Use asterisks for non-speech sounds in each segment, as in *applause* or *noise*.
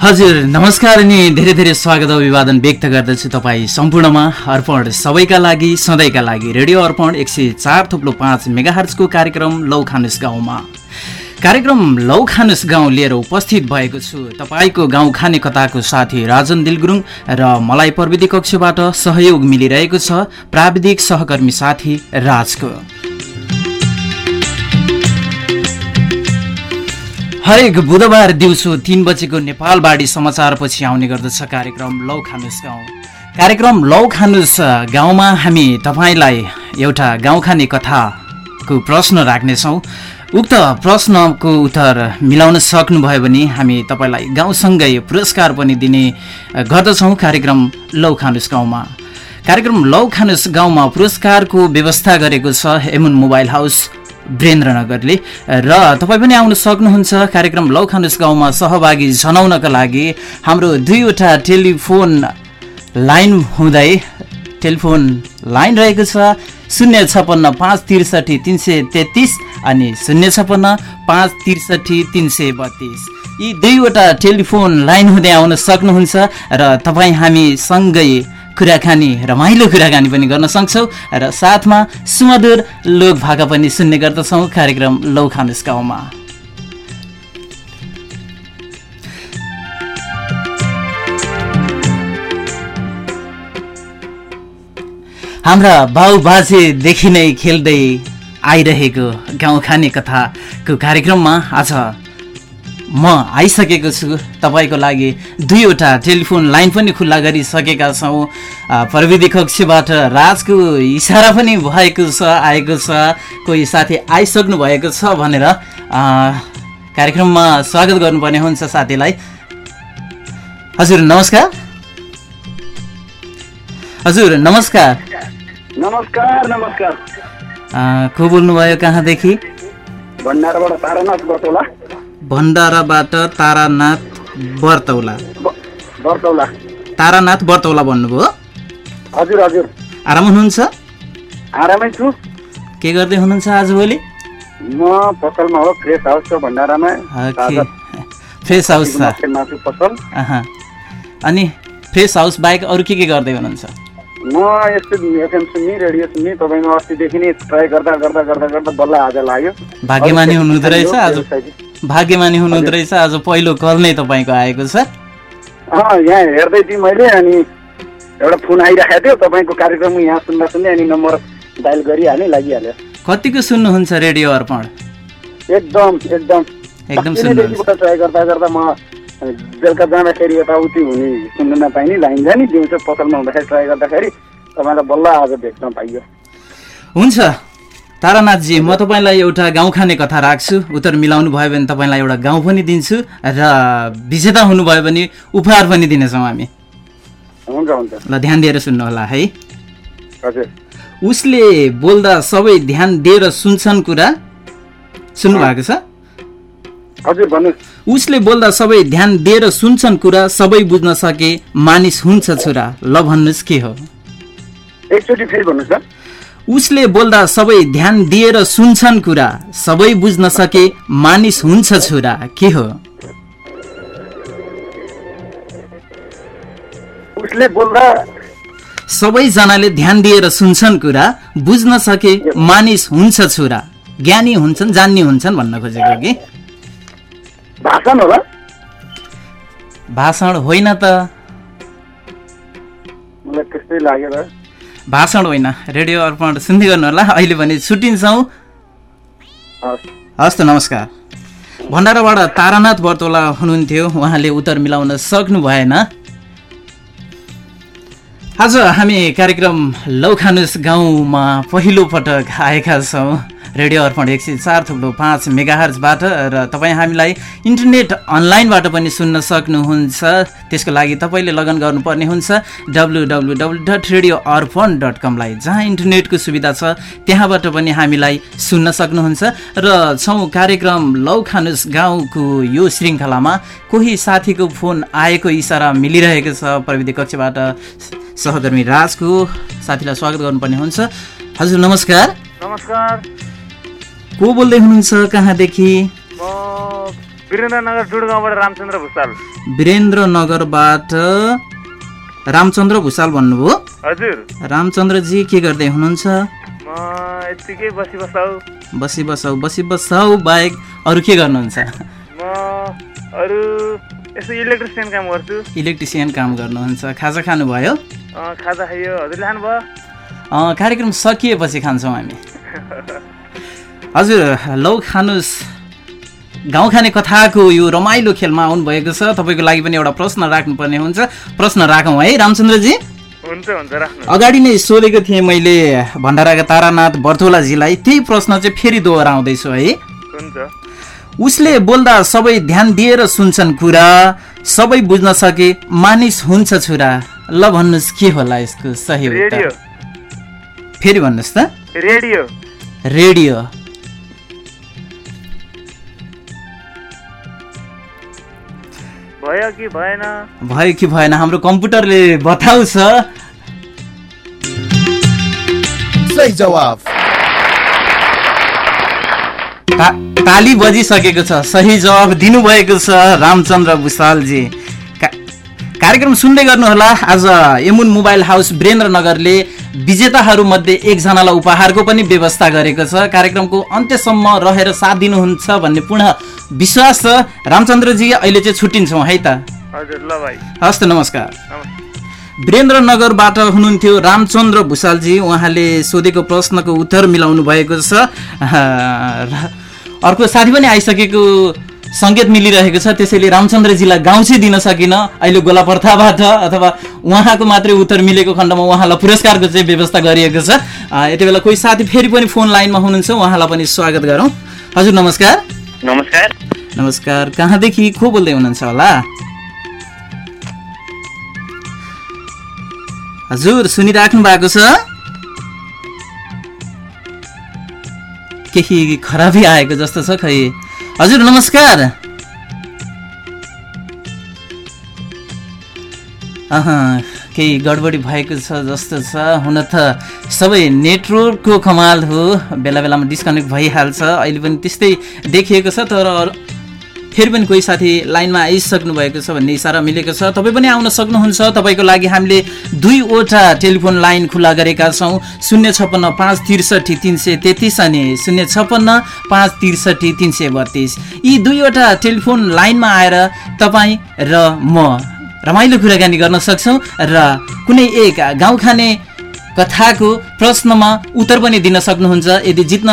हजुर नमस्कार अनि धेरै धेरै स्वागत अभिवादन व्यक्त गर्दछु तपाईँ सम्पूर्णमा अर्पण सबैका लागि सधैँका लागि। रेडियो अर्पण एक सय चार थुप्लो पाँच मेगाहर्जको कार्यक्रम लौ खानुस गाउँमा। कार्यक्रम लौ खानुस गाउँ लिएर उपस्थित भएको छु तपाईँको गाउँ खाने कथाको साथी राजन दिलगुरुङ र मलाई प्रविधि कक्षबाट सहयोग मिलिरहेको छ प्राविधिक सहकर्मी साथी राजको। हरेक बुधबार दिउँसो तिन बजेको नेपालबाडी समाचारपछि आउने गर्दछ कार्यक्रम लौ खानुस गाउँ। कार्यक्रम लौ खानुस गाउँमा हामी तपाईँलाई एउटा गाउँ खाने कथाको प्रश्न राख्नेछौँ। उक्त प्रश्नको उत्तर मिलाउन सक्नुभयो भने हामी तपाईँलाई गाउँसँगै पुरस्कार पनि दिने गर्दछौँ कार्यक्रम लौ खानुस गाउँमा। कार्यक्रम लौ खानुस गाउँमा पुरस्कारको व्यवस्था गरेको छ एमुन मोबाइल हाउस। वीरेन्द्रनगरले र तपाईँ पनि आउन सक्नुहुन्छ कार्यक्रम लौखानुस गाउँमा सहभागी जनाउनका लागि। हाम्रो दुईवटा टेलिफोन लाइन हुँदै टेलिफोन लाइन रहेको छ शून्य छपन्न पाँच त्रिसठी तिन सय तेत्तिस अनि शून्य छपन्न पाँच त्रिसठी तिन सय बत्तिस। यी दुईवटा टेलिफोन लाइन हुँदै आउन सक्नुहुन्छ र तपाईँ हामी सँगै कुराकानी रमाइलो कुराकानी पनि गर्न सक्छौँ र साथमा सुमधुर लोक भाका पनि सुन्ने गर्दछौँ कार्यक्रम लौ खानुस गाउँमा। हाम्रा बाउ बाजेदेखि नै खेल्दै आइरहेको गाउँ खाने कथाको कार्यक्रममा आज म आइसकेको छु। तपाईँको लागि दुईवटा टेलिफोन लाइन पनि खुल्ला गरिसकेका छौँ। प्रविधि कक्षबाट राजको इसारा पनि भएको छ आएको छ। कोही साथी आइसक्नु भएको छ भनेर कार्यक्रममा स्वागत गर्नुपर्ने हुन्छ साथीलाई। हजुर नमस्कार। हजुर नमस्कार। नमस्कार नमस्कार। को बोल्नुभयो कहाँदेखि? भण्डारबाट तारानाथ भण्डाराबाट तारानाथ बर्तौला। बर्तौला। तारानाथ बर्तौला भन्नुभयो? हजुर हजुर। आराम हुनुहुन्छ? आरामै छु। के गर्दै हुनुहुन्छ आजभोलि म पसलमा हो फ्रेस हाउस छ भण्डारामा। *laughs* फ्रेस हाउस पसल। अनि फ्रेस हाउस बाहेक अरू के के गर्दै हुनुहुन्छ? म यस्तो एफएम सुन्ने रेडियो सुन्ने तपाईँको अस्तिदेखि नै ट्राई गर्दा गर्दा गर्दा गर्दा बल्ल आज लाग्यो। भाग्यमानी हुनुहुँदो रहेछ आज। भाग्यमानी हुनुहुँदो रहेछ आज पहिलो कल नै तपाईँको आएको छ। यहाँ हेर्दै थिएँ मैले अनि एउटा फोन आइरहेको थियो। तपाईँको कार्यक्रम यहाँ सुन्दा सुन्दै अनि नम्बर डायल गरिहालेँ लागिहाल्यो कतिको सुन्नुहुन्छ रेडियो अर्पण? एकदम एकदम। एकदम ट्राई गर्दा गर्दा म बेलुका जाँदाखेरि यताउति हुने सुन्न नपाइने लाइन जाने दिउँसो पसलमा हुँदाखेरि ट्राई गर्दाखेरि तपाईँलाई बल्ल आज भेट्न पाइयो। हुन्छ। तारानाथजी म तपाईँलाई एउटा गाउँ खाने कथा राख्छु। उत्तर मिलाउनु भयो भने तपाईँलाई एउटा गाउँ पनि दिन्छु र विजेता हुनुभयो भने उपहार पनि दिनेछौँ हामी। ल ध्यान दिएर सुन्नु होला है उसले बोल्दा सबै ध्यान दिएर सुन्छन् कुरा। सुन्नु भएको छ उसले बोल्दा सबै ध्यान दिएर सुन्छन् कुरा सबै बुझ्न सके मानिस हुन्छ छोरा। ल भन्नुहोस् के हो? एकचोटि फेरि भन्नुहोस् न। उसले बोल्दा सबै ध्यान दिएर सुन्छन् कुरा। सबै बुझ्न सके मानिस हुन्छ छोरा के हो? उसले बोल्दा सबैजनाले ध्यान दिएर सुन्छन् कुरा बुझ्न सके मानिस हुन्छ छोरा। ज्ञानी हुन्छन् जान्ने हुन्छन् भन्न खोजेको कि? भाषण होला। भाषण होइन त। मलाई त्यस्तै लागेर भाषण होइन रेडियो अर्पण सुन्दै गर्नु होला अहिले भने छुट्टिन्छौँ। हस् त नमस्कार। भण्डाराबाट तारानाथ बर्तोला हुनुहुन्थ्यो उहाँले उत्तर मिलाउन सक्नु भएन। आज हामी कार्यक्रम लौखानुस गाउँमा पहिलो पटक आएका छौँ। रेडियो अर्पण एक सय चार थुप्रो पाँच मेगाहर्जबाट र तपाईँ हामीलाई इन्टरनेट अनलाइनबाट पनि सुन्न सक्नुहुन्छ। त्यसको लागि तपाईँले लगन गर्नुपर्ने हुन्छ। W W W dot radio Arpan dot कमलाई जहाँ इन्टरनेटको सुविधा छ त्यहाँबाट पनि हामीलाई सुन्न सक्नुहुन्छ। र छौँ कार्यक्रम लौ खानुस गाउँको यो श्रृङ्खलामा कोही साथीको फोन आएको इसारा मिलिरहेको छ प्रविधि कक्षबाट। सहकर्मी राजको साथीलाई स्वागत गर्नुपर्ने हुन्छ। हजुर नमस्कार। नमस्कार। को बोल्दै हुनुहुन्छ? कहाँदेखि? म वीरेन्द्रनगर जुडगाउँबाट रामचन्द्र भुसाल। वीरेन्द्रनगरबाट रामचन्द्र भुषाल भन्नुभयो? हजुर। रामचन्द्रजी के गर्दै हुनुहुन्छ? बसी बसाउ। बसी बसाउ बसी बसाउ बाहेक अरू के गर्नुहुन्छ? म अरू यसो इलेक्ट्रिसियन काम गर्छु। इलेक्ट्रिसियन काम गर्नुहुन्छ। खाजा खानुभयो? खाजा खाइयो। हजुरले खानुभयो? कार्यक्रम सकिएपछि खान्छौँ हामी। *laughs* हजुर लौ खानुहोस् गाउँ खाने कथाको यो रमाइलो खेलमा आउनुभएको छ। तपाईँको लागि पनि एउटा प्रश्न राख्नुपर्ने हुन्छ। प्रश्न राखौँ है रामचन्द्रजी। हुन्छ अगाडि नै सोधेको थिएँ मैले भण्डाराका तारानाथ बर्थोलाजीलाई त्यही प्रश्न चाहिँ फेरि दोहोऱ्याउँदैछु है। हुन्छ। उसले बोल्दा सबै ध्यान दिएर सुन्छन् कुरा। सबै बुझ्न सके मानिस हुन्छ छुरा। ल भन्नुहोस् के होला यसको सही फेरि भन्नुहोस् त। रेडियो। रेडियो। भयो कि भएन? भयो कि भएन? हाम्रो कम्प्युटरले बताउँछ। सही जवाब ता- ताली बजिसकेको छ। सही जवाब दिनुभएको छ रामचन्द्र भुषालजी। कार्यक्रम सुन्दै गर्नुहोला। आज यमुन मोबाइल हाउस वीरेन्द्रनगरले विजेताहरूमध्ये एकजनालाई उपहारको पनि व्यवस्था गरेको छ। कार्यक्रमको अन्त्यसम्म रहेर साथ दिनुहुन्छ भन्ने पूर्ण विश्वास छ। रामचन्द्रजी अहिले चाहिँ छुट्टिन्छौँ है त? हजुर ल भाइ। हस्त नमस्कार। वीरेन्द्रनगरबाट हुनुहुन्थ्यो रामचन्द्र भुषालजी। उहाँले सोधेको प्रश्नको उत्तर मिलाउनु भएको छ। अर्को साथी पनि आइसकेको सङ्केत मिलिरहेको छ। त्यसैले रामचन्द्रजीलाई गाउँ चाहिँ दिन सकिनँ अहिले गोलापर्थाबाट अथवा उहाँको मात्रै उत्तर मिलेको खण्डमा उहाँलाई पुरस्कारको चाहिँ व्यवस्था गरिएको छ। यति बेला कोही साथी फेरि पनि फोन लाइनमा हुनुहुन्छ उहाँलाई पनि स्वागत गरौँ। हजुर नमस्कार। नमस्कार। नमस्कार। कहाँदेखि को बोल्दै हुनुहुन्छ होला? हजुर सुनिराख्नु भएको छ। केही खराबी आएको जस्तो छ खै? हजुर नमस्कार। केही गडबडी भएको छ जस्तो छ। हुन त सबै नेटवर्कको कमाल हो। बेला बेलामा डिस्कनेक्ट भइहाल्छ। अहिले पनि त्यस्तै देखिएको छ तर फेरि पनि कोही साथी लाइनमा आइसक्नु भएको छ भन्ने इसारा मिलेको छ। तपाईँ पनि आउन सक्नुहुन्छ। तपाईँको लागि हामीले दुईवटा टेलिफोन लाइन खुला गरेका छौँ। शून्य छप्पन्न पाँच त्रिसठी तिन सय तेत्तिस अनि शून्य छप्पन्न पाँच त्रिसठी तिन सय बत्तिस। यी दुईवटा टेलिफोन लाइनमा आएर तपाईँ र म रमाइलो कुराकानी गर्न सक्छौँ र कुनै एक गाउँ खाने कथाको प्रश्नमा उत्तर पनि दिन सक्नुहुन्छ। यदि जित्न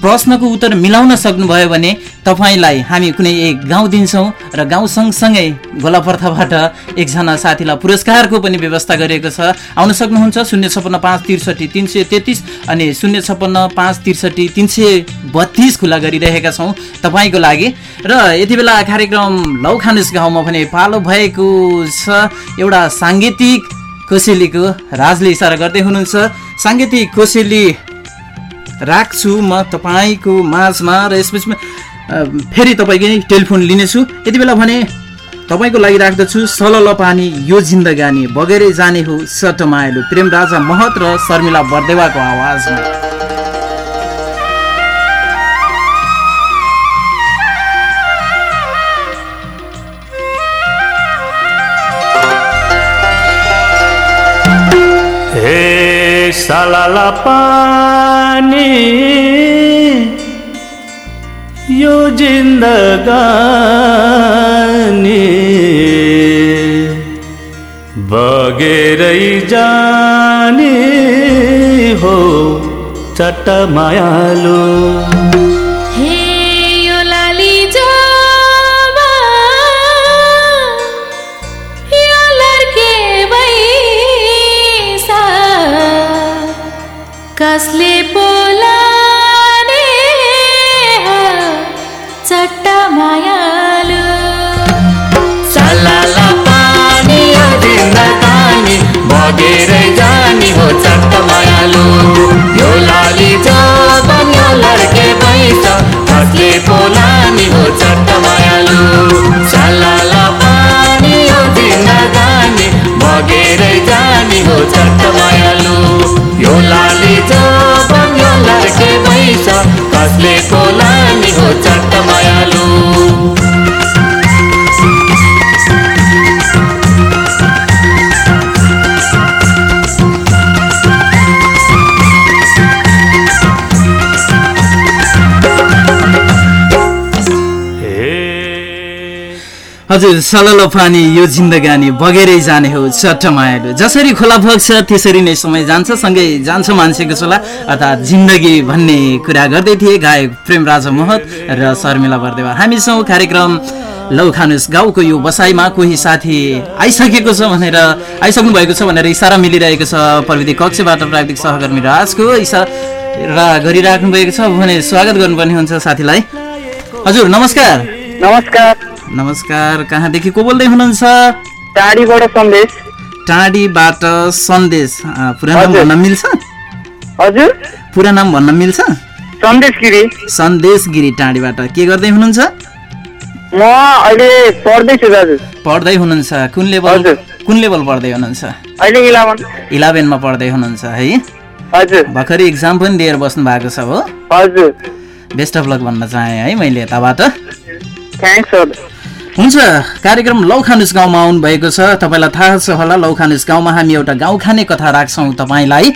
प्रश्नको उत्तर मिलाउन सक्नुभयो भने तपाईँलाई हामी कुनै एक गाउँ दिन्छौँ र गाउँ सँगसँगै गोलापर्थाबाट एकजना साथीलाई पुरस्कारको पनि व्यवस्था गरिएको छ। आउन सक्नुहुन्छ शून्य छप्पन्न पाँच त्रिसठी तिन सय तेत्तिस अनि शून्य छप्पन्न पाँच त्रिसठी तिन सय बत्तिस खुला गरिरहेका छौँ तपाईँको लागि। र यति बेला कार्यक्रम लौ खानुस गाउँमा भने पालो भएको छ। एउटा साङ्गीतिक कोसेलीको राजले इसारा गर्दै हुनुहुन्छ। साङ्गीतिक कोसेली राख्छु म तपाईँको माझमा र यसपछि फेरि तपाईँकै टेलिफोन लिनेछु। यति बेला भने तपाईँको लागि राख्दछु सलल पानी यो जिन्दगानी बगेरै जाने हो सट मायालु प्रेम राजा महत र शर्मिला बर्देवाको आवाजमा। सलाला पानी यो जिन्दगानी बगेरै जाने हो चट्ट हजुर सललो पानी यो जिन्दगानी बगेरै जाने हो चट्ट मायालु जसरी खोला बग्छ त्यसरी नै समय जान्छ सँगै जान्छ मान्छेको सोला अर्थात् जिन्दगी भन्ने कुरा गर्दै थिए गायक प्रेमराज महत र शर्मिला बर्देवा। हामी छौँ कार्यक्रम लौ खानुस् गाउँको यो बसाइमा। कोही साथी आइसकेको छ भनेर आइसक्नु भएको छ भनेर इसारा मिलिरहेको छ। प्रविधि कक्षबाट प्राविधिक सहकर्मी राजको इसारा गरिराख्नु भएको छ भने स्वागत गर्नुपर्ने हुन्छ साथीलाई। हजुर नमस्कार। नमस्कार। नमस्कार कहाँदेखि को बोल्दै हुनुहुन्छ? टाढीबाट सन्देश। टाढीबाट सन्देश। पुरा नाम। भन्न मिल्छ? हजुर। पुरा नाम भन्न मिल्छ? सन्देश गिरी। सन्देश गिरी टाढीबाट। के गर्दै हुनुहुन्छ? म अहिले पढ्दैछु दाजु। पढ्दै हुनुहुन्छ। कुन लेभल। कुन लेभल पढ्दै हुनुहुन्छ? अहिले इलेभेन। इलेभेनमा पढ्दै हुनुहुन्छ है? हजुर। भर्खरै इक्जाम पनि दिएर बस्नु भएको छ हो। हजुर। बेस्ट अफ लक भन्न चाहेँ है मैले यताबाट। थ्याङ्क्स हुन्छ कार्यक्रम लौ खानुस गाउँमा आउनु भएको छ। तपाईँलाई थाहा छ होला लौ खानुस गाउँमा हामी एउटा गाउँ खाने कथा राख्छौँ तपाईँलाई।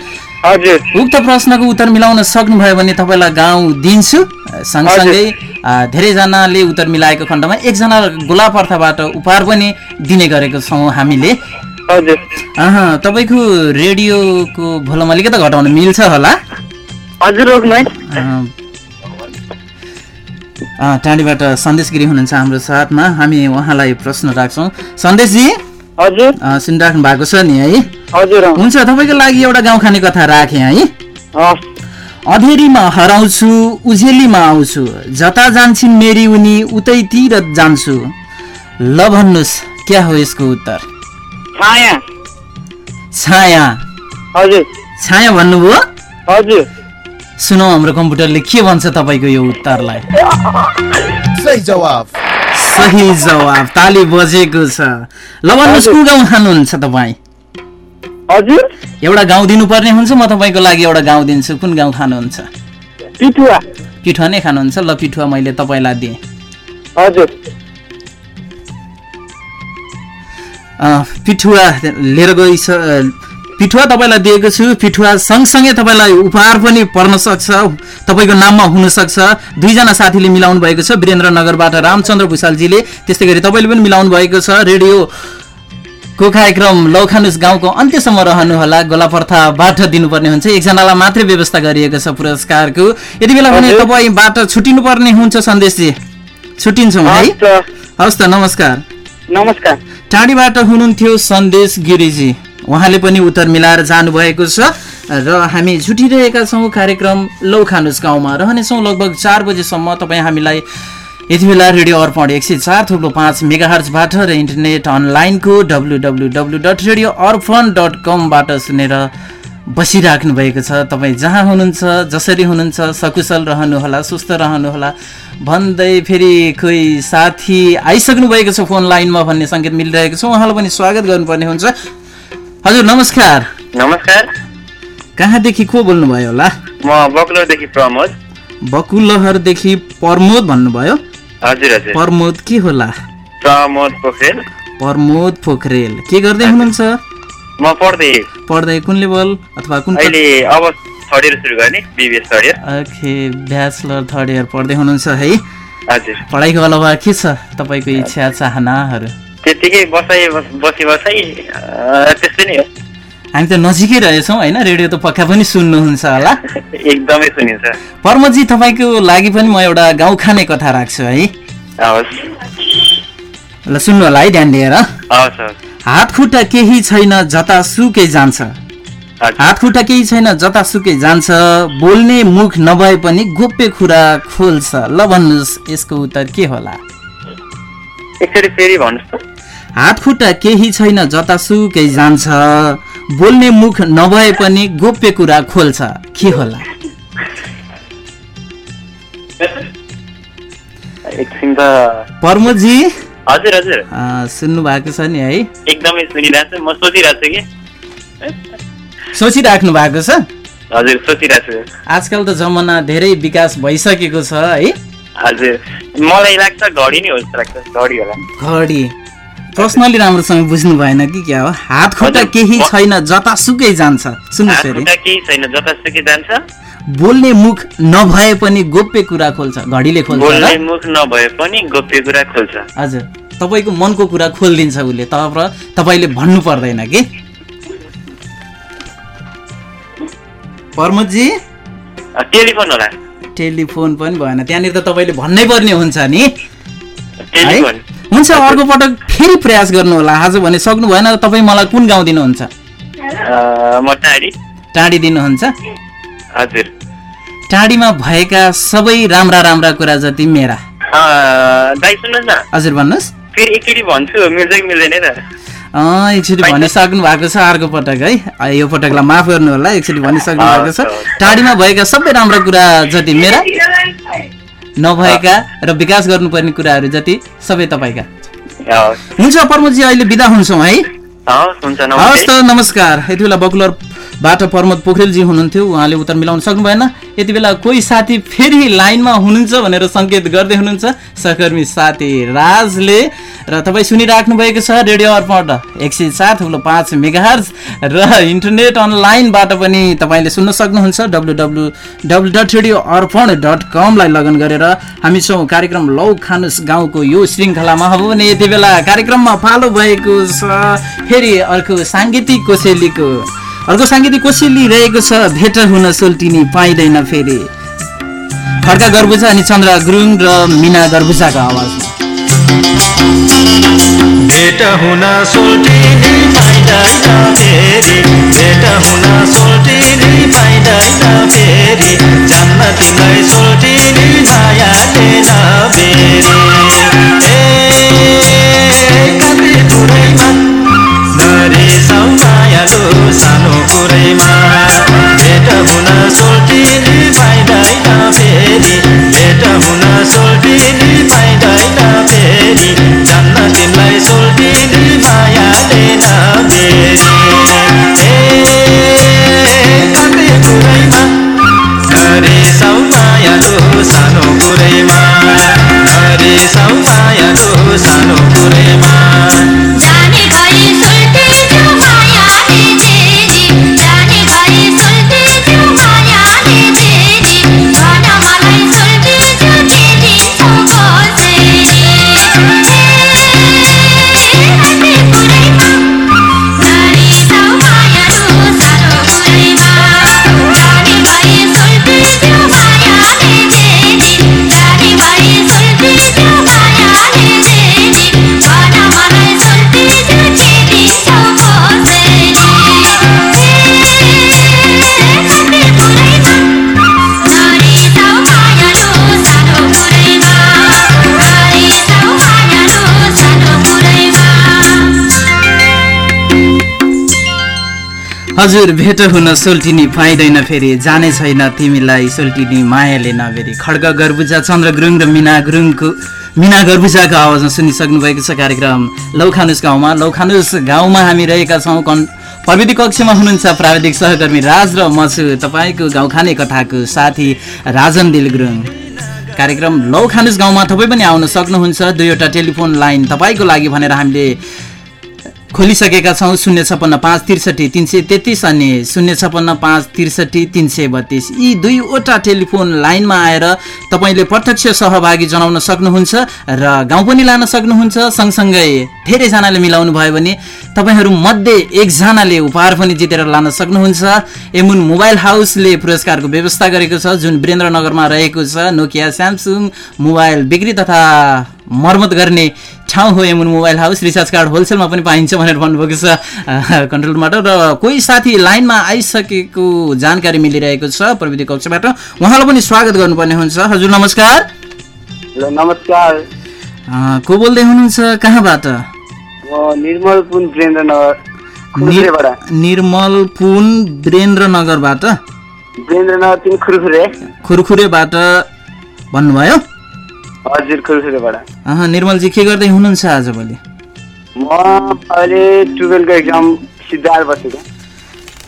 हजुर। उक्त प्रश्नको उत्तर मिलाउन सक्नुभयो भने तपाईँलाई गाउँ दिन्छु। सँगसँगै धेरैजनाले उत्तर मिलाएको खण्डमा एकजना गोलापर्थाबाट उपहार पनि दिने गरेको छौँ हामीले। तपाईँको रेडियोको भोलुम अलिकति घटाउन मिल्छ होला। हजुर टाढीबाट सन्देश गिरी हुनुहुन्छ हाम्रो साथमा। हामी उहाँलाई प्रश्न राख्छौँ। सन्देशजी? हजुर। सुनिराख्नु भएको छ नि है? हजुर। हुन्छ तपाईँको लागि एउटा गाउँ खाने कथा राखेँ है। अधेरीमा हराउँछु उजेलीमा आउँछु। जता जान्छन् मेरी उनी उतैतिर जान्छु। ल भन्नुहोस् क्या हो यसको उत्तर? छाया। छाया। हजुर। छाया भन्नुभयो? हजुर। सुनौ हाम्रो कम्प्युटरले के भन्छ तपाईँको यो उत्तरलाई? सही जवाफ। सही जवाब ताली बजेको छ। ल भन्नुहोस् कुन गाउँ खानुहुन्छ तपाईँ? हजुर। एउटा गाउँ दिनुपर्ने हुन्छ म तपाईँको लागि एउटा गाउँ दिन्छु। कुन गाउँ खानुहुन्छ? पिठुवा। पिठुवा नै खानुहुन्छ। ल पिठुवा मैले तपाईँलाई दिएँ। हजुर। अँ, पिठुवा लिएर गइस पिठुवा तपाईँलाई दिएको छु। पिठुवा सँगसँगै तपाईँलाई उपहार पनि पर्न सक्छ। तपाईँको नाममा हुनसक्छ दुईजना साथीले मिलाउनु भएको छ। वीरेन्द्रनगरबाट रामचन्द्र भूषालजीले। त्यस्तै गरी तपाईँले पनि मिलाउनु भएको छ। रेडियो को कार्यक्रम लौखानुस गाउँको अन्त्यसम्म रहनुहोला। गोलापर्थाबाट दिनुपर्ने हुन्छ। एकजनालाई मात्रै व्यवस्था गरिएको छ पुरस्कारको। यति बेला भने। तपाईँबाट छुट्टिनु पर्ने हुन्छ सन्देशजी। छुट्टिन्छौँ है। हवस् त नमस्कार। नमस्कार। टाढीबाट हुनुहुन्थ्यो सन्देश गिरिजी। उहाँले पनि उत्तर मिलाएर जानुभएको छ। र हामी छुटिरहेका छौँ कार्यक्रम लौ खानुस गाउँमा। रहनेछौँ लगभग चार बजेसम्म। तपाईँ हामीलाई यति बेला रेडियो अर्पण एक सय चार थुप्रो पाँच मेगा हर्चबाट र इन्टरनेट अनलाइनको W W W dot radio Arpan dot कमबाट सुनेर बसिराख्नु भएको छ। तपाईँ जहाँ हुनुहुन्छ जसरी हुनुहुन्छ सकुशल रहनुहोला सुस्थ रहनुहोला। भन्दै फेरि कोही साथी आइसक्नु भएको छ फोन लाइनमा भन्ने सङ्केत मिलिरहेको छ। उहाँलाई पनि स्वागत गर्नुपर्ने हुन्छ। हजुर नमस्कार। नमस्कार। कहाँदेखि को बोल्नुभयो होला? म बक्लोदेखि प्रमोद। बकुलहरदेखि प्रमोद भन्नुभयो? हजुर हजुर। प्रमोद के होला? प्रमोद पोखरेल। प्रमोद पोखरेल। के गर्दै हुनुहुन्छ? म पढ्दै। पढ्दै कुन लेभल अथवा कुन अहिले अब थर्ड इयर सुरु गर्ने BBS third year. Okay bachelor third year पढ्दै हुनुहुन्छ है। हजुर। पढाइको अलावा के छ? तपाईँको इच्छा चाहनाहरू? त्यत्तिकै बसाइ बस- बसी बसाइ त्यस्तै नै हो। हामी त नजिकै रहेछौँ होइन? रेडियो त पक्का पनि सुन्नुहुन्छ होला। एकदमै सुनिन्छ। पर्मजी तपाईँको लागि पनि म एउटा गाउँ खाने कथा राख्छु है। हवस्। ल सुन्नु होला है ध्यान दिएर। हात खुट्टा केही छैन जता सुकै जान्छ। हात खुट्टा केही छैन जता सुकै जान्छ। बोल्ने मुख नभए पनि गोप्य कुरा खोल्छ। ल भन्नुहोस् यसको उत्तर के होला? एकचोटि फेरि भन्नुहोस् त। हात खुट्टा केही छैन जता सुकै जान्छ। बोल्ने मुख नभए पनि गोप्य कुरा खोल्छ। के होला? प्रमोदजी? हजुर हजुर। सुन्नु भएको छ नि है? एकदमै सुनिरहेको छु। म सोचिरहेको छु कि? सोचिराख्नु भएको छ? हजुर सोचिरहेको छु। आजकल त जमाना धेरै विकास भइसकेको छ है। हजुर। मलाई लाग्छ घडी नै हो जस्तो लाग्छ। घडी होला। घडी। पर्सनली राम्रोसँग बुझ्नु भएन कि क्या हो? हात खुट्टा केही छैन जतासुकै जान्छ। सुन्नुहोस् जान्छ। बोल्ने मुख नभए पनि गोप्य कुरा खोल्छ घडीले खोल्छ मुख नभए पनि गोप्य कुरा खोल्छ। हजुर। तपाईँको मनको कुरा खोलिदिन्छ उसले तर तपाईँले भन्नु पर्दैन कि? प्रमोदजी? टेलिफोन होला। टेलिफोन पनि भएन। त्यहाँनिर त तपाईँले भन्नै पर्ने हुन्छ नि। हुन्छ अर्को पटक फेरि प्रयास गर्नु होला आज भने सक्नु भएन तपाईँ मलाई कुन गाउँ दिनुहुन्छ? टाढी। दिनुहुन्छ? हजुर। टाढीमा भएका सबै राम्रा राम्रा कुरा जति मेरा। हजुर भन्नुहोस्। फेरि एकचोटि भन्छु मिल्छ कि मिल्दैन त। अँ, एकचोटि भनिसक्नु भएको छ अर्को पटक है। यो पटकलाई माफ गर्नु होला एकचोटि भनिसक्नु भएको छ। टाढीमा भएका सबै राम्रा कुरा जति मेरा। नभएका र विकास गर्नुपर्ने कुराहरू जति सबै तपाईँका। हुन्छ प्रमोदजी अहिले बिदा हुन्छौँ है। हवस् त नमस्कार। यति बेला बकुलरबाट प्रमोद पोखरेलजी हुनुहुन्थ्यो। उहाँले उत्तर मिलाउन सक्नु भएन यति बेला कोही साथी फेरि लाइनमा हुनुहुन्छ भनेर सङ्केत गर्दै हुनुहुन्छ सहकर्मी साथी राजले। र तपाईँ सुनिराख्नु भएको छ रेडियो अर्पण एक सय सात ठुलो पाँच मेगाहर्ज र इन्टरनेट अनलाइनबाट पनि तपाईँले सुन्न सक्नुहुन्छ W W W dot radio Arpan dot कमलाई लगन गरेर हामी छौँ कार्यक्रम लौ खानुस गाउँको यो श्रृङ्खलामा अब भने यति बेला कार्यक्रममा पालो भएको छ फेरि अर्को साङ्गीतिक कोसेलीको अर्को साङ्गीतिक कोसेली रहेको छ भेट हुन सोल्टिनी पाइँदैन फेरि। खड्का गर्बुजा अनि चन्द्र गुरुङ र मिना गर्बुजाको आवाजमा भेट हुन सोल्टिनी पाइँदैन फेरि। भेट हुन सोल्टिनी पाइँदैन फेरि। जान्न तिमीलाई सोल्टिनी मायाले नबेरी ए कति कुरैमा नरिसाउ मायालु सानो कुरैमा भेट हुन सोल्टिनी हजुर भेट हुन सोल्टिनी पाइँदैन फेरि। जाने छैन तिमीलाई सोल्टिनी मायाले नभेरी। खड्ग गर्बुजा चन्द्र गुरुङ र मिना गुरुङको मिना गर्बुजाको आवाजमा सुनिसक्नु भएको छ कार्यक्रम। लौखानुस गाउँमा लौखानुस गाउँमा हामी रहेका छौँ। कन् प्रविधि कक्षमा हुनुहुन्छ प्राविधिक सहकर्मी राज र म छु तपाईँको गाउँखाने कथाको साथी राजन दिल गुरुङ कार्यक्रम लौ खानुस गाउँमा तपाईँ पनि आउन सक्नुहुन्छ। दुईवटा टेलिफोन लाइन तपाईँको लागि भनेर हामीले खोलिसकेका छौँ शून्य छप्पन्न पाँच त्रिसठी तिन सय तेत्तिस अनि शून्य छप्पन्न पाँच त्रिसठी तिन सय बत्तिस। यी दुईवटा टेलिफोन लाइनमा आएर तपाईँले प्रत्यक्ष सहभागी जनाउन सक्नुहुन्छ र गाउँ पनि लान सक्नुहुन्छ। सँगसँगै धेरैजनाले मिलाउनु भयो भने तपाईँहरू मध्ये एकजनाले उपहार पनि जितेर लान सक्नुहुन्छ। एमुन मोबाइल हाउसले पुरस्कारको व्यवस्था गरेको छ जुन वीरेन्द्रनगरमा रहेको छ नोकिया स्यामसुङ मोबाइल बिक्री तथा मर्मत गर्ने ठाउँ हो एमुन मोबाइल हाउस रिचार्ज कार्ड होलसेलमा पनि पाइन्छ भनेर भन्नुभएको छ कन्ट्रोलबाट। र कोही साथी लाइनमा आइसकेको जानकारी मिलिरहेको छ प्रविधि कक्षबाट। उहाँलाई पनि स्वागत गर्नुपर्ने हुन्छ। हजुर नमस्कार। नमस्कार। को बोल्दै हुनुहुन्छ? कहाँबाट? निर्मल पुन वीरेन्द्रनगर खुरुखुरेबाट। नि- निर्मल पुन वीरेन्द्रनगरबाट वीरेन्द्रनगर तिन खुरुखुरे। खुरखुरेबाट भन्नुभयो। हजुर खुरुखुरेबाट अह, निर्मलजी के गर्दै हुनुहुन्छ आजभोलि म अहिले टुवेल्भको एक्जाम सिद्धार्थ बसेको।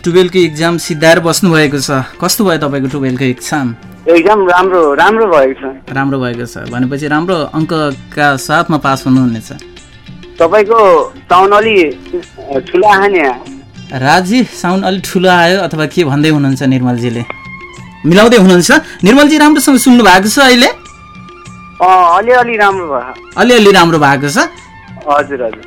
टुवेल्भको इक्जाम सिद्धाएर बस्नुभएको छ। कस्तो भयो तपाईँको टुवेल्भको इक्जाम एक्जाम राम्रो राम्रो भएको छ। राम्रो भएको छ। भनेपछि राम्रो अङ्कका साथमा पास हुनुहुनेछ। तपाईँको साउन्ड अलि ठुलो आयो नि। राजी साउन्ड अलिक ठुलो आयो अथवा के भन्दै हुनुहुन्छ निर्मलजीले? मिलाउँदै हुनुहुन्छ। निर्मलजी राम्रोसँग सुन्नु भएको छ अहिले? अलिअलि राम्रो भयो। अलिअलि राम्रो भएको छ? हजुर हजुर।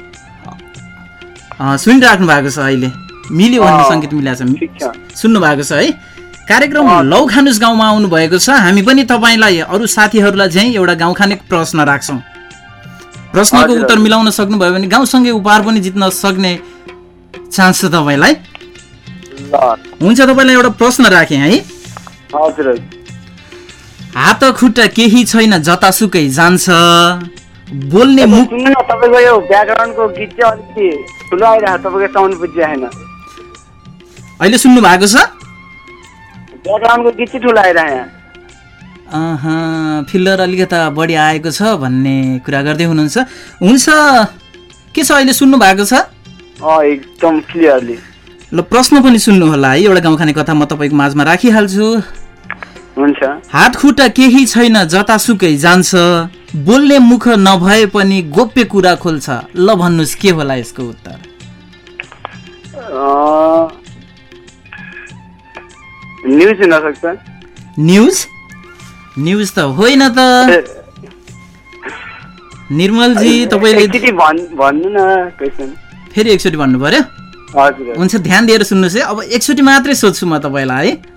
सुनिराख्नु भएको छ अहिले। मिल्यो भन्ने सङ्गीत मिलाएको छ। सुन्नु भएको छ है? कार्यक्रम लौ खानुस गाउँमा आउनु भएको छ। हामी पनि तपाईँलाई अरू साथीहरूलाई चाहिँ एउटा गाउँ खाने प्रश्न राख्छौँ। प्रश्नको उत्तर। मिलाउन सक्नुभयो भने गाउँसँगै उपहार पनि जित्न सक्ने चान्स छ तपाईँलाई। हुन्छ तपाईँलाई एउटा प्रश्न राखेँ है? हजुर। हात खुट्टा केही छैन जतासुकै जान्छ। बोल्ने मुख तपाईँको यो ब्याकग्राउन्डको गीत चाहिँ अलिकति ठुलो आइरहेको छ तपाईँको साउन्ड अहिले सुन्नु भएको छ? ब्याकग्राउन्डको गीत चाहिँ ठुलो आइरहेको यहाँ अहँ, फिल्डर अलिकता बढी आएको छ भन्ने कुरा गर्दै हुनुहुन्छ। हुन्छ के छ अहिले सुन्नु भएको छ? एकदम क्लियरली ल प्रश्न पनि सुन्नु होला है एउटा गाउँखाने कथा म तपाईँको माझमा राखिहाल्छु। हात खुट्टा केही छैन जतासुकै जान्छ। बोल्ने मुख नभए पनि गोप्य कुरा खोल्छ। ल भन्नुहोस् के होला यसको उत्तर? News news? न्युज त होइन त। निर्मलजी तपाईँले भन्नु न फेरि एकचोटि भन्नु पर्यो? हुन्छ ध्यान दिएर सुन्नुहोस् है। अब एकचोटि मात्रै सोध्छु म तपाईँलाई है। हुन्छ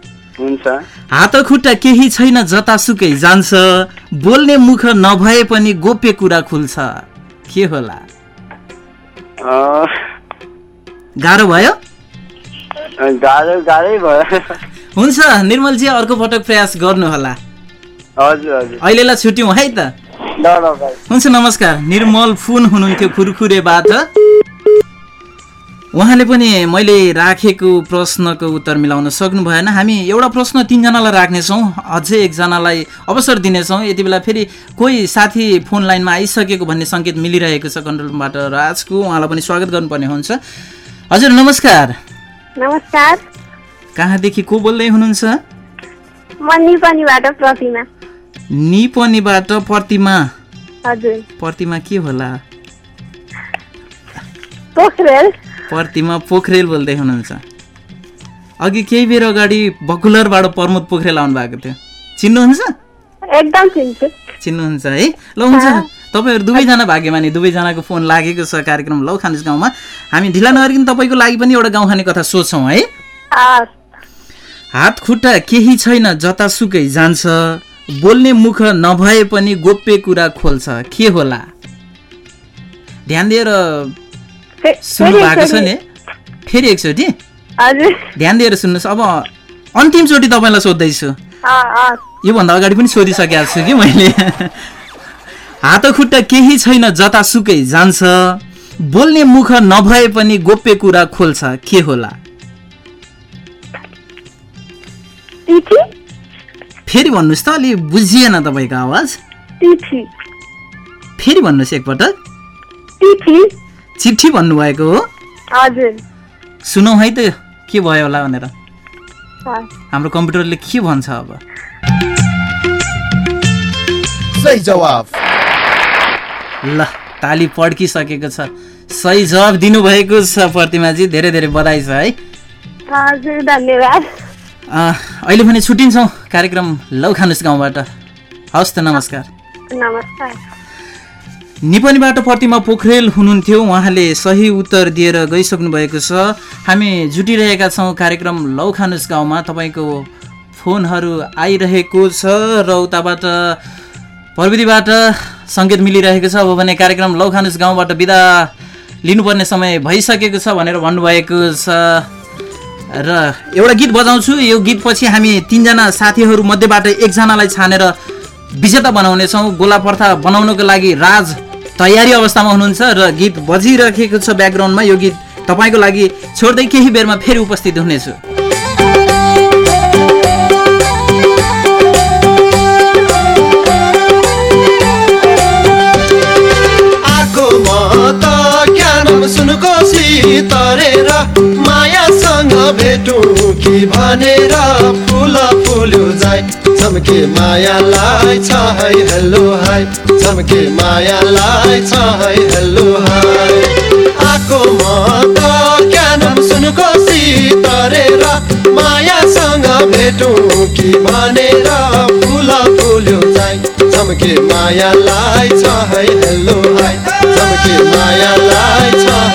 हात खुट्टा केही छैन जतासुकै जान्छ। बोल्ने मुख नभए पनि गोप्य कुरा खुल्छ। के होला? गाह्रो भयो? हुन्छ निर्मलजी अर्को पटक प्रयास गर्नु होला हजुर। हजुर अहिलेलाई छुट्यौँ है त? हुन्छ नमस्कार। निर्मल फुन हुनुहुन्थ्यो खुरखुरेबाट। उहाँले पनि मैले राखेको प्रश्नको उत्तर मिलाउन सक्नु भएन। हामी एउटा प्रश्न तिनजनालाई राख्नेछौँ अझै एकजनालाई अवसर दिनेछौँ। यति बेला फेरि कोही साथी फोन लाइनमा आइसकेको भन्ने सङ्केत मिलिरहेको छ कन्ट्रोल रुमबाट राजको। उहाँलाई पनि स्वागत गर्नुपर्ने हुन्छ। हजुर नमस्कार। नमस्कार। कहाँदेखि को बोल्दै हुनुहुन्छ? म निपनीबाट प्रतिमा। निपनीबाट प्रतिमा? हजुर। प्रतिमा के होला? पोखरेल। प्रतिमा पोखरेल बोल्दै हुनुहुन्छ। अघि केही बेर अगाडि बकुलरबाट प्रमोद पोखरेल आउनु भएको थियो। चिन्नुहुन्छ? एकदम चिन्नुहुन्छ है? ल हुन्छ। तपाईँहरू दुवैजना भाग्यमानी दुवैजनाको फोन लागेको छ कार्यक्रम लौ खानुस गाउँमा। हामी ढिला नगरिकन तपाईँको लागि पनि एउटा गाउँ खाने कथा सोध्छौँ है। हात खुट्टा केही छैन जतासुकै जान्छ। बोल्ने मुख नभए पनि गोप्य कुरा खोल्छ। के होला? ध्यान दिएर सुन्नु फेरि भएको छ नि? फेरि एकचोटि? ध्यान दिएर सुन्नुहोस्। अब अन्तिमचोटि तपाईँलाई सोध्दैछु। योभन्दा अगाडि पनि सोधिसकेको छु कि मैले? हात खुट्टा केही छैन जतासुकै जान्छ। बोल्ने मुख नभए पनि गोप्य कुरा खोल्छ। के होला? फेरि भन्नुहोस् त अलि बुझिएन तपाईँको आवाज। फेरि भन्नुहोस् एकपटक। चिठी भन्नुभएको हो? हजुर। सुनौ है त के भयो होला भनेर। हाम्रो कम्प्युटरले के भन्छ अब? सही जवाफ। ल ताली पड्किसकेको छ। सही जवाब दिनुभएको छ प्रतिमाजी। धेरै धेरै बधाई छ है। हजुर धन्यवाद। अँ, अहिले भने छुट्टिन्छौँ कार्यक्रम लौ खानुस् गाउँबाट। हवस् त नमस्कार। नमस्कार। निपनीबाट प्रतिमा पोखरेल हुनुहुन्थ्यो। उहाँले सही उत्तर दिएर गइसक्नु भएको छ। हामी जुटिरहेका छौँ कार्यक्रम लौ खानुस् गाउँमा। तपाईँको फोनहरू आइरहेको छ र उताबाट प्रविधिबाट सङ्केत मिलिरहेको छ। अब भने कार्यक्रम लौ खानुस् गाउँबाट बिदा लिनुपर्ने समय भइसकेको छ भनेर भन्नुभएको छ। र एउटा गीत बजाउँछु। यो गीत पछि हामी तिनजना साथीहरू मध्येबाट एकजनालाई छानेर विजेता बनाउनेछौँ। गोला पर्था बनाउनको लागि राज तयारी अवस्थामा हुनुहुन्छ र गीत बजिरहेको छ ब्याकग्राउन्डमा यो गीत तपाईँको लागि छोड्दै केही बेरमा फेरि उपस्थित हुनेछु। सुनको तरेर मायासँग भेटौँ कि भनेर फुल फुल्यो जाय चम्के मायालाई छ है हेलो हाय चम्के मायालाई छ है हेलो हाय आको म त ज्ञानम सुनको तरेर मायासँग भेटौँ कि भनेर फुल फुल्यो जाय झम्के मायालाई छ है हेलो हाई। झम्के मायालाई छ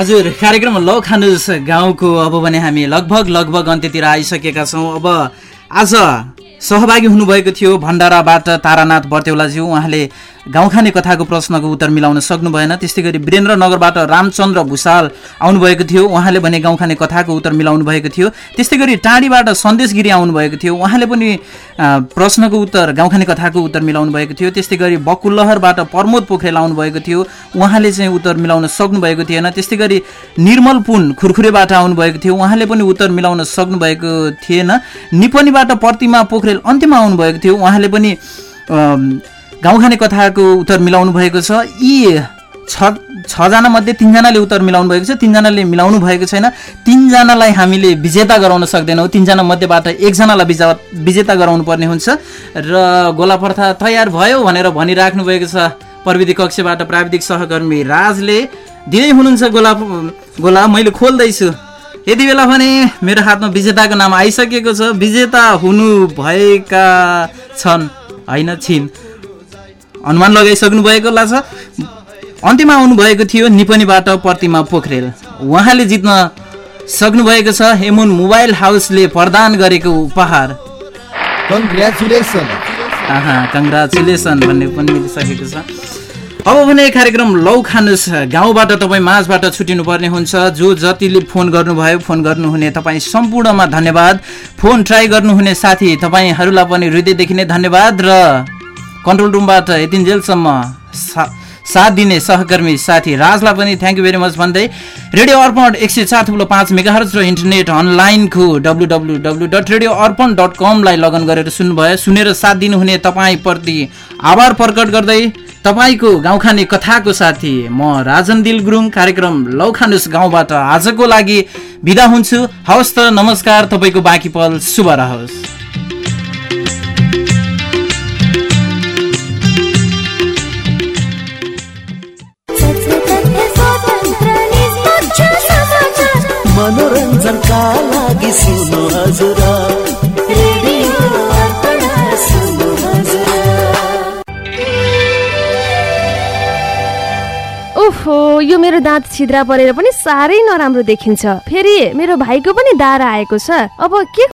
हजुर कार्यक्रम लौ खानुस गाउँको अब भने हामी लगभग लगभग अन्त्यतिर आइसकेका छौँ। अब आज सहभागी हुनुभएको थियो भण्डाराबाट तारानाथ बर्तेौलाज्यू उहाँले गाउँखाने कथाको प्रश्नको उत्तर मिलाउन सक्नु भएन। त्यस्तै गरी वीरेन्द्रनगरबाट रामचन्द्र भूषाल आउनुभएको थियो। उहाँले भने गाउँखाने कथाको उत्तर मिलाउनु भएको थियो। त्यस्तै गरी टाढीबाट सन्देश गिरी आउनुभएको थियो। उहाँले पनि प्रश्नको उत्तर गाउँखाने कथाको उत्तर मिलाउनु भएको थियो। त्यस्तै गरी बकुलहरबाट प्रमोद पोखरेल आउनुभएको थियो। उहाँले चाहिँ उत्तर मिलाउन सक्नुभएको थिएन। त्यस्तै गरी निर्मल पुन खुरखुरेबाट आउनुभएको थियो। उहाँले पनि उत्तर मिलाउन सक्नुभएको थिएन। निपनीबाट प्रतिमा पोखरेल अन्त्यमा आउनुभएको थियो। उहाँले पनि गाउँखाने कथाको उत्तर मिलाउनु भएको छ। यी छ छजना मध्ये तिनजनाले उत्तर मिलाउनु भएको छ। तिनजनाले मिलाउनु भएको छैन। तिनजनालाई हामीले विजेता गराउन सक्दैनौँ। तिनजना मध्येबाट एकजनालाई विजा विजेता गराउनु पर्ने हुन्छ। र गोला प्रथा तयार भयो भनेर भनिराख्नु भएको छ प्रविधि कक्षबाट प्राविधिक सहकर्मी राजले। दिँदै हुनुहुन्छ गोला गोला मैले खोल्दैछु। यति बेला भने मेरो हातमा विजेताको नाम आइसकेको छ। विजेता हुनु भएका छन्। होइन छिन्। अनुमान लगाइसक्नु भएको लाग्छ। अन्त्यमा आउनुभएको थियो निपनीबाट प्रतिमा पोखरेल। उहाँले जित्न सक्नुभएको छ हेमुन मोबाइल हाउसले प्रदान गरेको उपहार। कङ्ग्रेचुलेसन भन्ने पनि मिलिसकेको छ। अब भने कार्यक्रम लौ खानुस् गाउँबाट तपाईँ माझबाट छुटिनु पर्ने हुन्छ। जो जतिले फोन गर्नुभयो फोन गर्नुहुने तपाईँ सम्पूर्णमा धन्यवाद। फोन ट्राई गर्नुहुने साथी तपाईँहरूलाई पनि हृदयदेखि नै धन्यवाद र कन्ट्रोल रुमबाट यतिन्जेलसम्म सा साथ दिने सहकर्मी साथी राजलाई पनि थ्याङ्क यू भेरी मच भन्दै रेडियो अर्पण एक सय चार थुप्रो पाँच मेगाहरज र इन्टरनेट अनलाइनको W W W dot radio Arpan dot कमलाई लगन गरेर सुन्नुभयो। सुनेर साथ दिनुहुने तपाईँप्रति आभार प्रकट गर्दै तपाईँको गाउँखाने कथाको साथी म राजन दिल गुरुङ कार्यक्रम लौखानुस गाउँबाट आजको लागि बिदा हुन्छु। हवस् त नमस्कार तपाईँको बाँकी पल शुभ रहोस्। मनोरञ्जनका लागि सुन्नु हजुर ओहो यो मेरो दाँत छिद्रा परेर पनि साह्रै नराम्रो देखिन्छ। फेरि मेरो भाइको पनि दारा आएको छ। अब के